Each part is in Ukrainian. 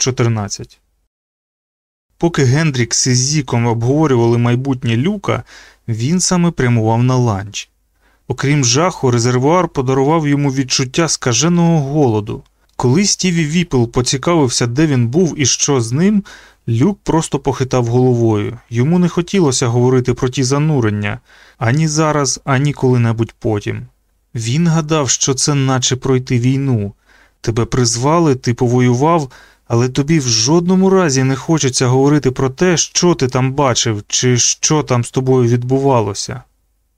14 Поки Гендрікс із Зіком обговорювали майбутнє Люка, він саме прямував на ланч. Окрім жаху, резервуар подарував йому відчуття скаженого голоду. Коли Стіві Віпл поцікавився, де він був і що з ним, Люк просто похитав головою. Йому не хотілося говорити про ті занурення ані зараз, ані коли-небудь потім. Він гадав, що це наче пройти війну. Тебе призвали, ти повоював, але тобі в жодному разі не хочеться говорити про те, що ти там бачив, чи що там з тобою відбувалося.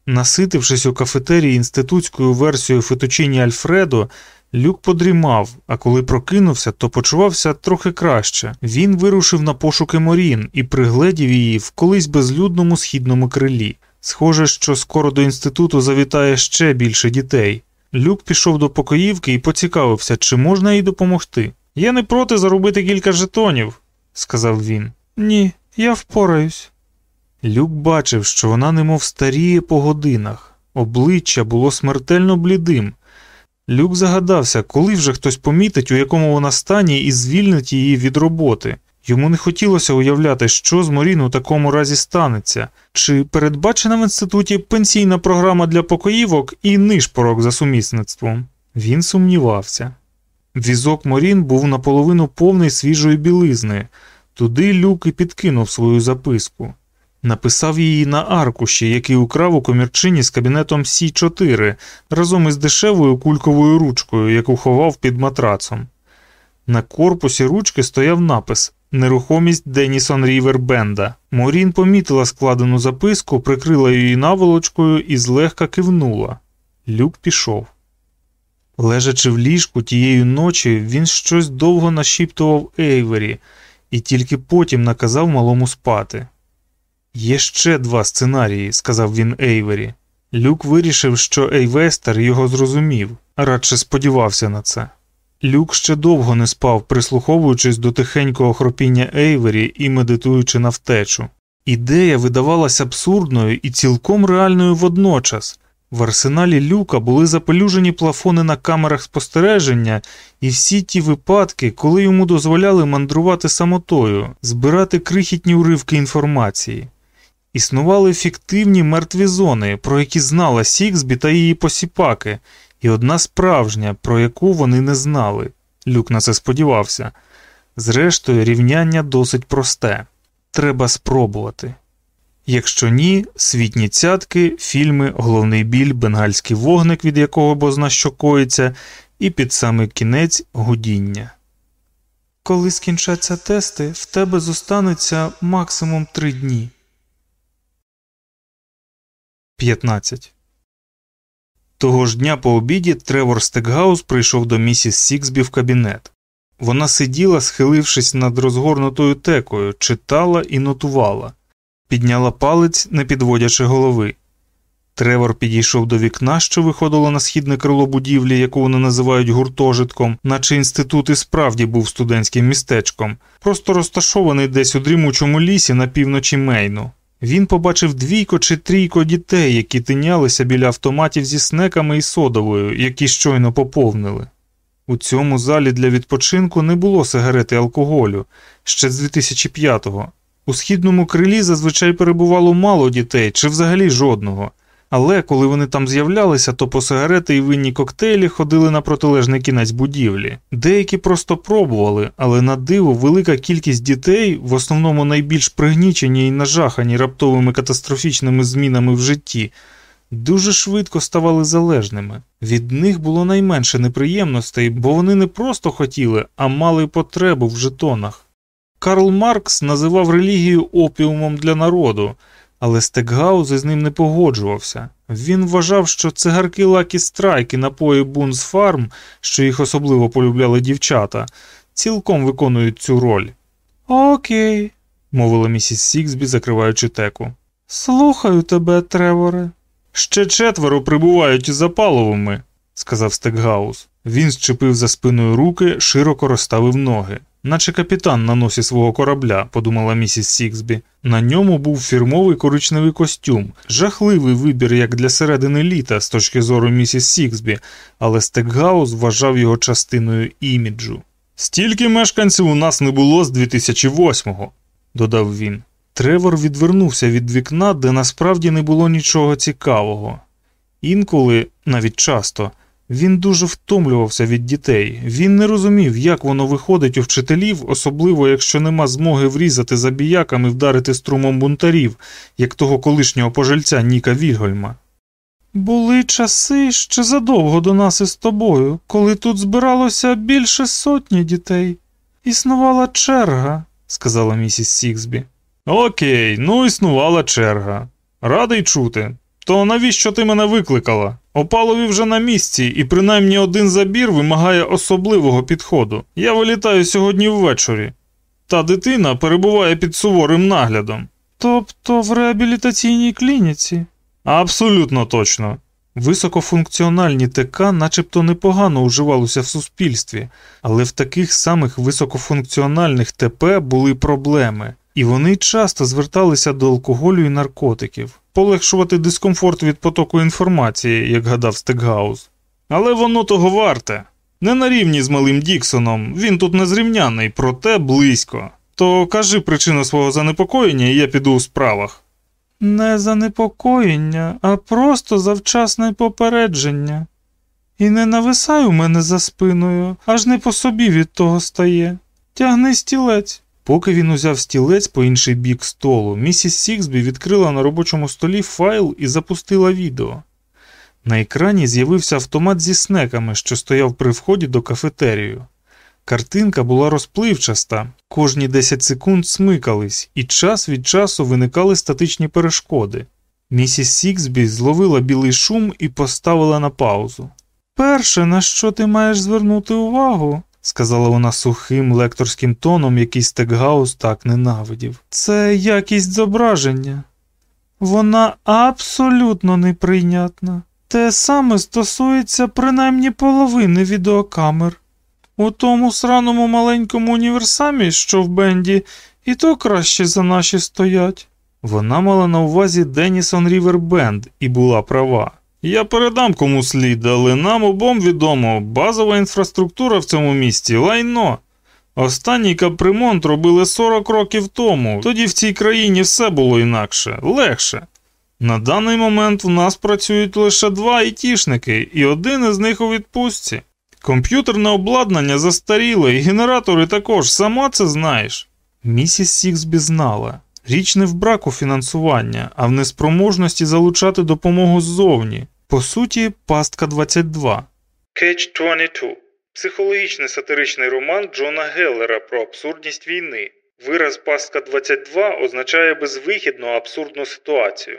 Наситившись у кафетерії інститутською версією фетучині Альфредо, люк подрімав, а коли прокинувся, то почувався трохи краще. Він вирушив на пошуки Морін і пригледів її в колись безлюдному східному крилі. Схоже, що скоро до інституту завітає ще більше дітей. Люк пішов до покоївки і поцікавився, чи можна їй допомогти. Я не проти заробити кілька жетонів, сказав він. Ні, я впораюсь. Люк бачив, що вона немов старіє по годинах, обличчя було смертельно блідим. Люк загадався, коли вже хтось помітить, у якому вона стані, і звільнить її від роботи. Йому не хотілося уявляти, що з Морін у такому разі станеться, чи передбачена в інституті пенсійна програма для покоївок і нишпорок за сумісництвом. Він сумнівався. Візок Морін був наполовину повний свіжої білизни, туди люк і підкинув свою записку. Написав її на аркуші, який украв у комірчині з кабінетом Сі 4 разом із дешевою кульковою ручкою, яку ховав під матрацом. На корпусі ручки стояв напис Нерухомість Денісон Рівер Бенда. Морін помітила складену записку, прикрила її наволочкою і злегка кивнула. Люк пішов. Лежачи в ліжку тієї ночі, він щось довго нашіптував Ейвері і тільки потім наказав малому спати. Є ще два сценарії, сказав він Ейвері. Люк вирішив, що Ейвестер його зрозумів, радше сподівався на це. Люк ще довго не спав, прислуховуючись до тихенького хропіння Ейвері і медитуючи на втечу. Ідея видавалася абсурдною і цілком реальною водночас. В арсеналі люка були запелюжені плафони на камерах спостереження і всі ті випадки, коли йому дозволяли мандрувати самотою, збирати крихітні уривки інформації. Існували фіктивні мертві зони, про які знала Сіксбі та її посіпаки, і одна справжня, про яку вони не знали. Люк на це сподівався. Зрештою, рівняння досить просте треба спробувати. Якщо ні, світні цятки, фільми, головний біль, бенгальський вогник, від якого бозна що коїться, і під самий кінець гудіння. Коли скінчаться тести, в тебе зостанеться максимум три дні. 15 того ж дня по обіді Тревор Стекгаус прийшов до місіс Сіксбі в кабінет. Вона сиділа, схилившись над розгорнутою текою, читала і нотувала, підняла палець, не підводячи голови. Тревор підійшов до вікна, що виходило на східне крило будівлі, яку вони називають гуртожитком, наче інститут і справді був студентським містечком, просто розташований десь у дрімучому лісі на півночі Мейну. Він побачив двійко чи трійко дітей, які тинялися біля автоматів зі снеками і содовою, які щойно поповнили. У цьому залі для відпочинку не було сигарети алкоголю ще з 2005-го. У східному крилі зазвичай перебувало мало дітей чи взагалі жодного. Але коли вони там з'являлися, то по сигарети і винні коктейлі ходили на протилежний кінець будівлі. Деякі просто пробували, але на диво велика кількість дітей, в основному найбільш пригнічені і нажахані раптовими катастрофічними змінами в житті, дуже швидко ставали залежними. Від них було найменше неприємностей, бо вони не просто хотіли, а мали потребу в жетонах. Карл Маркс називав релігію опіумом для народу але Стекгаус із ним не погоджувався. Він вважав, що цигарки Лакі Страйк і напої Бунс Фарм, що їх особливо полюбляли дівчата, цілком виконують цю роль. Окей, мовила місіс Сіксбі, закриваючи теку. Слухаю тебе, Треворе. Ще четверо прибувають із запаловими, сказав Стекгаус. Він зчепив за спиною руки, широко розставив ноги наче капітан на носі свого корабля, подумала місіс Сіксбі. На ньому був фірмовий коричневий костюм, жахливий вибір як для середини літа з точки зору місіс Сіксбі, але Стекгаус вважав його частиною іміджу. Стільки мешканців у нас не було з 2008-го, додав він. Тревор відвернувся від вікна, де насправді не було нічого цікавого. Інколи, навіть часто, він дуже втомлювався від дітей. Він не розумів, як воно виходить у вчителів, особливо якщо нема змоги врізати забіяками вдарити струмом бунтарів, як того колишнього пожильця Ніка Вільгольма. Були часи ще задовго до нас із тобою, коли тут збиралося більше сотні дітей. Існувала черга, сказала місіс Сіксбі. Окей, ну існувала черга. Радий чути. То навіщо ти мене викликала? Опалові вже на місці, і принаймні один забір вимагає особливого підходу. Я вилітаю сьогодні ввечері. Та дитина перебуває під суворим наглядом. Тобто в реабілітаційній клініці? Абсолютно точно. Високофункціональні ТК начебто непогано уживалося в суспільстві, але в таких самих високофункціональних ТП були проблеми, і вони часто зверталися до алкоголю і наркотиків, полегшувати дискомфорт від потоку інформації, як гадав Стекгаус. Але воно того варте. Не на рівні з малим Діксоном, він тут незрівняний, проте близько. То кажи причину свого занепокоєння, і я піду у справах. Не занепокоєння, а просто завчасне попередження. І не нависай у мене за спиною, аж не по собі від того стає. Тягни стілець. Поки він узяв стілець по інший бік столу, місіс Сіксбі відкрила на робочому столі файл і запустила відео. На екрані з'явився автомат зі снеками, що стояв при вході до кафетерію. Картинка була розпливчаста, кожні 10 секунд смикались, і час від часу виникали статичні перешкоди. Місіс Сіксбі зловила білий шум і поставила на паузу. Перше, на що ти маєш звернути увагу, сказала вона сухим лекторським тоном, який Стекгаус так ненавидів, це якість зображення. Вона абсолютно неприйнятна. Те саме стосується принаймні половини відеокамер. У тому сраному маленькому універсамі, що в Бенді, і то краще за наші стоять. Вона мала на увазі Денісон Рівер Бенд і була права. Я передам кому слід, але нам обом відомо, базова інфраструктура в цьому місті лайно. Останній капремонт робили 40 років тому, тоді в цій країні все було інакше, легше. На даний момент в нас працюють лише два айтішники, і один із них у відпустці. Комп'ютерне обладнання застаріле, і генератори також, сама це знаєш. Місіс Сіксбі знала. Річ не в браку фінансування, а в неспроможності залучати допомогу ззовні. По суті, пастка 22. Catch 22 психологічний сатиричний роман Джона Геллера про абсурдність війни. Вираз пастка 22 означає безвихідну абсурдну ситуацію.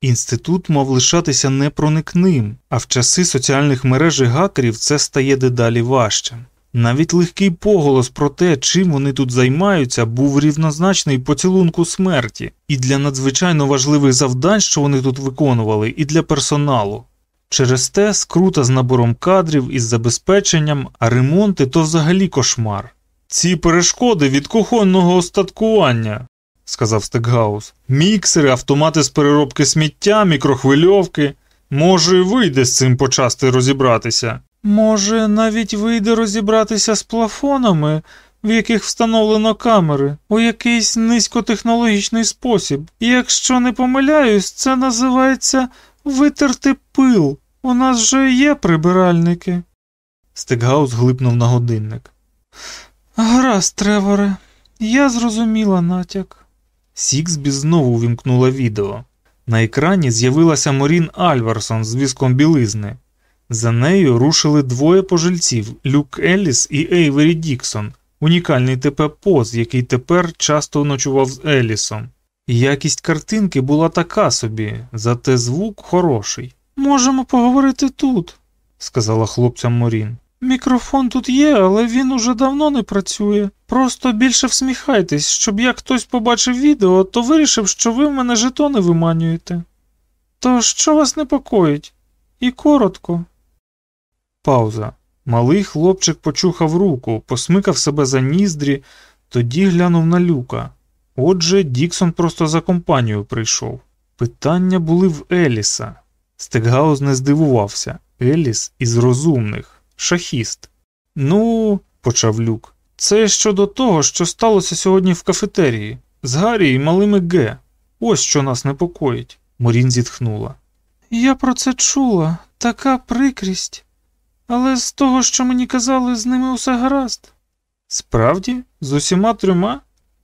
Інститут мав лишатися непроникним, а в часи соціальних мереж і гакерів це стає дедалі важче. Навіть легкий поголос про те, чим вони тут займаються, був рівнозначний поцілунку смерті, і для надзвичайно важливих завдань, що вони тут виконували, і для персоналу. Через те скрута з набором кадрів із забезпеченням, а ремонти то взагалі кошмар. Ці перешкоди від кухонного остаткування, сказав Стекгаус. Міксери, автомати з переробки сміття, мікрохвильовки. Може, вийде з цим почасти розібратися. Може, навіть вийде розібратися з плафонами, в яких встановлено камери, у якийсь низькотехнологічний спосіб. І якщо не помиляюсь, це називається витерти пил. У нас же є прибиральники. Стекгаус глипнув на годинник. Гаразд, Треворе, я зрозуміла натяк. Сіксбі знову вімкнула відео. На екрані з'явилася Морін Альварсон з візком білизни. За нею рушили двоє пожильців Люк Елліс і Ейвері Діксон, унікальний ТП поз, який тепер часто ночував з Еллісом. Якість картинки була така собі, зате звук хороший. Можемо поговорити тут, сказала хлопцям Морін. Мікрофон тут є, але він уже давно не працює. Просто більше всміхайтесь, щоб як хтось побачив відео, то вирішив, що ви в мене жетони виманюєте. То що вас непокоїть? І коротко. Пауза. Малий хлопчик почухав руку, посмикав себе за ніздрі, тоді глянув на люка. Отже, Діксон просто за компанію прийшов. Питання були в Еліса. Стекгаус не здивувався. Еліс із розумних, шахіст. Ну, почав люк. Це щодо того, що сталося сьогодні в кафетерії з Гаррі і малими Г. Ось що нас непокоїть. Морін зітхнула. Я про це чула, така прикрість. Але з того, що мені казали, з ними усе гаразд. Справді, з усіма трьома?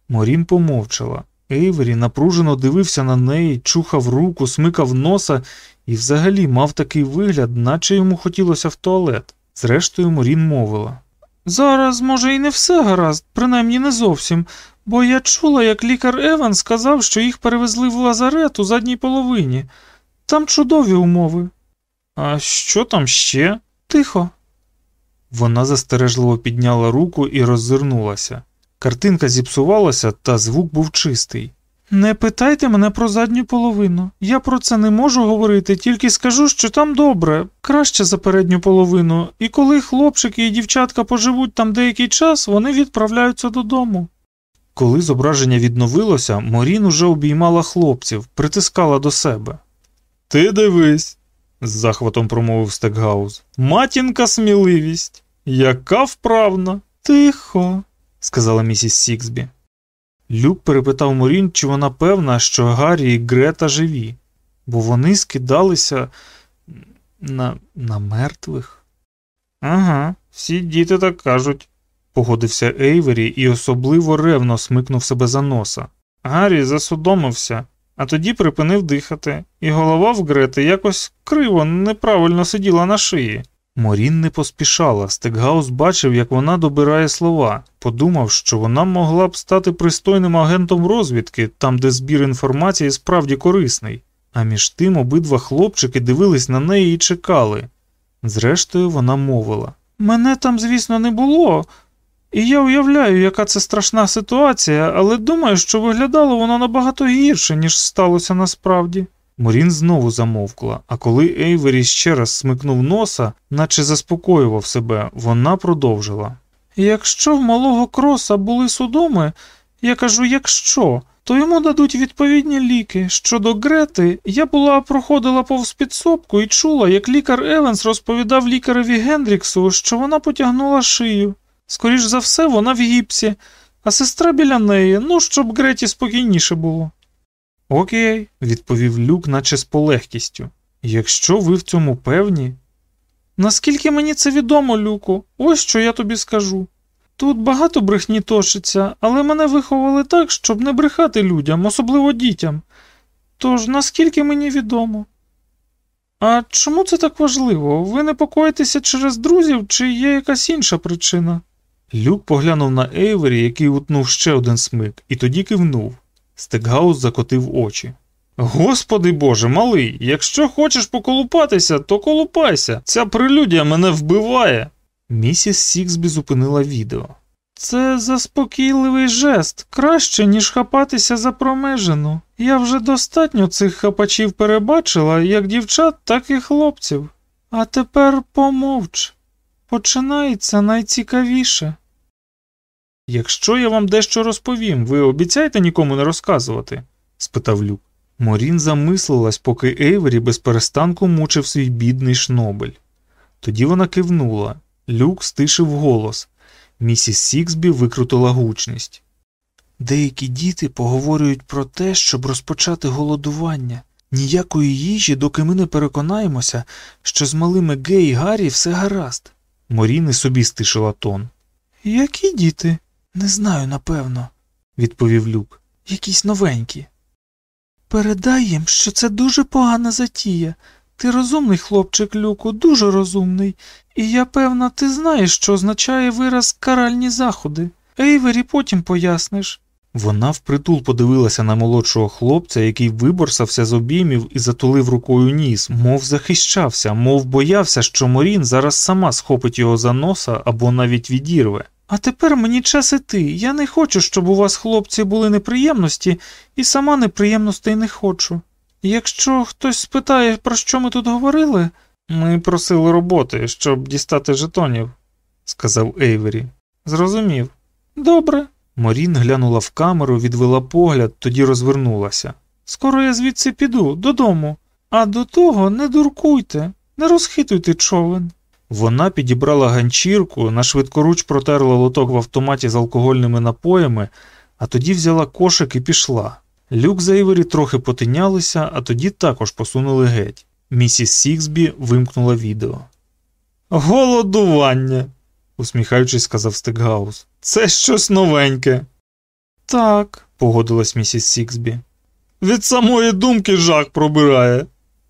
Морін помовчала. Ейвері напружено дивився на неї, чухав руку, смикав носа і взагалі мав такий вигляд, наче йому хотілося в туалет. Зрештою, Морін мовила. Зараз, може, і не все гаразд, принаймні не зовсім, бо я чула, як лікар Еван сказав, що їх перевезли в лазарет у задній половині. Там чудові умови. А що там ще? Тихо. Вона застережливо підняла руку і роззирнулася. Картинка зіпсувалася, та звук був чистий. Не питайте мене про задню половину. Я про це не можу говорити, тільки скажу, що там добре, краще за передню половину, і коли хлопчики і дівчатка поживуть там деякий час, вони відправляються додому. Коли зображення відновилося, Морін уже обіймала хлопців, притискала до себе. Ти дивись, з захватом промовив Стекгаус. Матінка сміливість. Яка вправна. Тихо, сказала місіс Сіксбі. Люк перепитав Морін, чи вона певна, що Гаррі і Грета живі, бо вони скидалися на на мертвих. Ага, всі діти так кажуть, погодився Ейвері і особливо ревно смикнув себе за носа. Гаррі засудомився, а тоді припинив дихати, і голова в Грети якось криво, неправильно сиділа на шиї. Морін не поспішала. Стекгаус бачив, як вона добирає слова, подумав, що вона могла б стати пристойним агентом розвідки, там, де збір інформації справді корисний. А між тим обидва хлопчики дивились на неї і чекали. Зрештою, вона мовила: Мене там, звісно, не було, і я уявляю, яка це страшна ситуація, але думаю, що виглядало воно набагато гірше, ніж сталося насправді. Морін знову замовкла, а коли Ейвері ще раз смикнув носа, наче заспокоював себе, вона продовжила. Якщо в малого кроса були судоми, я кажу, якщо, то йому дадуть відповідні ліки. Щодо Грети, я була проходила повз підсобку і чула, як лікар Еванс розповідав лікареві Гендріксу, що вона потягнула шию. Скоріш за все, вона в гіпсі, а сестра біля неї, ну, щоб Греті спокійніше було. Окей, відповів Люк, наче з полегкістю. Якщо ви в цьому певні. Наскільки мені це відомо, Люку, ось що я тобі скажу. Тут багато брехні точиться, але мене виховали так, щоб не брехати людям, особливо дітям. Тож наскільки мені відомо. А чому це так важливо? Ви непокоїтеся через друзів, чи є якась інша причина? Люк поглянув на Ейвері, який утнув ще один смик, і тоді кивнув. Стекгаус закотив очі. Господи Боже, малий, якщо хочеш поколупатися, то колупайся. Ця прелюдія мене вбиває. Місіс Сіксбі зупинила відео. Це заспокійливий жест, краще, ніж хапатися за промежину. Я вже достатньо цих хапачів перебачила, як дівчат, так і хлопців. А тепер помовч. Починається найцікавіше. Якщо я вам дещо розповім, ви обіцяєте нікому не розказувати? спитав Люк. Морін замислилась, поки Ейвері без перестанку мучив свій бідний шнобель. Тоді вона кивнула. Люк стишив голос. Місіс Сіксбі викрутила гучність. Деякі діти поговорюють про те, щоб розпочати голодування. Ніякої їжі, доки ми не переконаємося, що з малими Гей і Гаррі все гаразд. Моріни собі стишила тон. Які діти? Не знаю, напевно, відповів Люк. Якісь новенькі. Передай їм, що це дуже погана затія. Ти розумний хлопчик, Люку, дуже розумний, і я певна, ти знаєш, що означає вираз каральні заходи. Ейвері потім поясниш. Вона впритул подивилася на молодшого хлопця, який виборсався з обіймів і затулив рукою ніс, мов захищався, мов боявся, що Морін зараз сама схопить його за носа або навіть відірве. А тепер мені час іти. Я не хочу, щоб у вас, хлопці, були неприємності, і сама неприємностей не хочу. Якщо хтось спитає, про що ми тут говорили, ми просили роботи, щоб дістати жетонів, сказав Ейвері. Зрозумів. Добре. Морін глянула в камеру, відвела погляд, тоді розвернулася. Скоро я звідси піду, додому, а до того не дуркуйте, не розхитуйте човен. Вона підібрала ганчірку, на швидкоруч протерла лоток в автоматі з алкогольними напоями, а тоді взяла кошик і пішла. Люк за Івері трохи потинялися, а тоді також посунули геть. Місіс Сіксбі вимкнула відео. Голодування, усміхаючись, сказав Стекгаус. Це щось новеньке. Так, погодилась місіс Сіксбі. Від самої думки жах пробирає.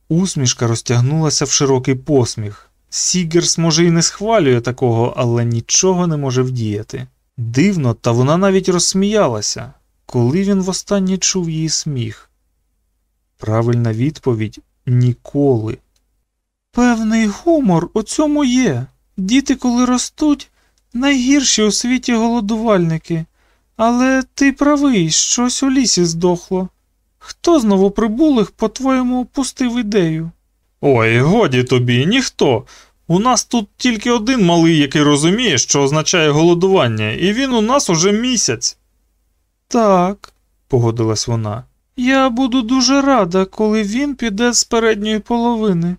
Усмішка розтягнулася в широкий посміх. Сігерс, може, і не схвалює такого, але нічого не може вдіяти. Дивно, та вона навіть розсміялася, коли він востаннє чув її сміх. Правильна відповідь ніколи. Певний гумор у цьому є. Діти, коли ростуть, найгірші у світі голодувальники. Але ти правий, щось у лісі здохло. Хто з новоприбулих, по-твоєму, опустив ідею? Ой, годі тобі, ніхто. У нас тут тільки один малий, який розуміє, що означає голодування, і він у нас уже місяць. Так, погодилась вона. Я буду дуже рада, коли він піде з передньої половини.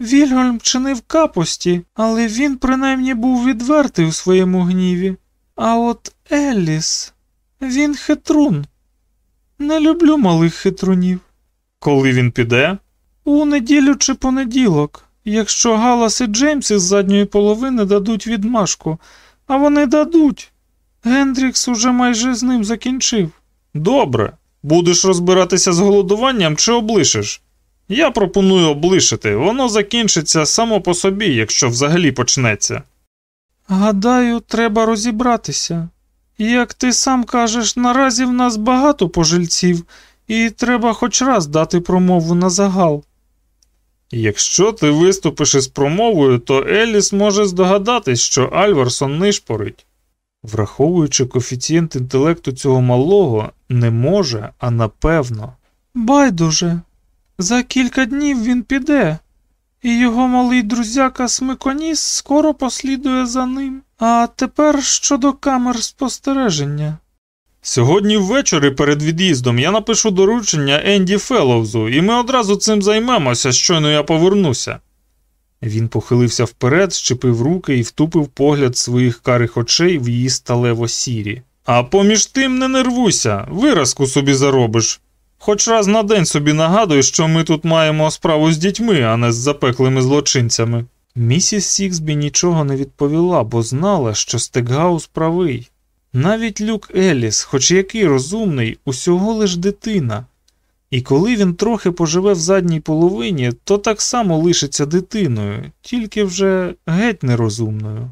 Вільгольм чинив капості, але він принаймні був відвертий у своєму гніві. А от Еліс, він хитрун. Не люблю малих хитрунів. Коли він піде? У неділю чи понеділок, якщо Галас і Джеймс із задньої половини дадуть відмашку, а вони дадуть. Гендрікс уже майже з ним закінчив. Добре. Будеш розбиратися з голодуванням чи облишиш? Я пропоную облишити, воно закінчиться само по собі, якщо взагалі почнеться. Гадаю, треба розібратися. Як ти сам кажеш, наразі в нас багато пожильців, і треба хоч раз дати промову на загал. Якщо ти виступиш із промовою, то Еліс може здогадатись, що Альварсон нишпорить. Враховуючи коефіцієнт інтелекту цього малого, не може, а напевно. Байдуже, за кілька днів він піде, і його малий друзяка Смиконіс скоро послідує за ним. А тепер щодо камер спостереження. Сьогодні ввечері перед від'їздом я напишу доручення Енді Феллоузу, і ми одразу цим займемося, щойно я повернуся. Він похилився вперед, щепив руки і втупив погляд своїх карих очей в її сталево сірі. А поміж тим не нервуйся, виразку собі заробиш. Хоч раз на день собі нагадуй, що ми тут маємо справу з дітьми, а не з запеклими злочинцями. Місіс Сіксбі нічого не відповіла, бо знала, що Стекгаус правий. Навіть Люк Еліс, хоч який розумний, усього лиш дитина. І коли він трохи поживе в задній половині, то так само лишиться дитиною, тільки вже геть нерозумною.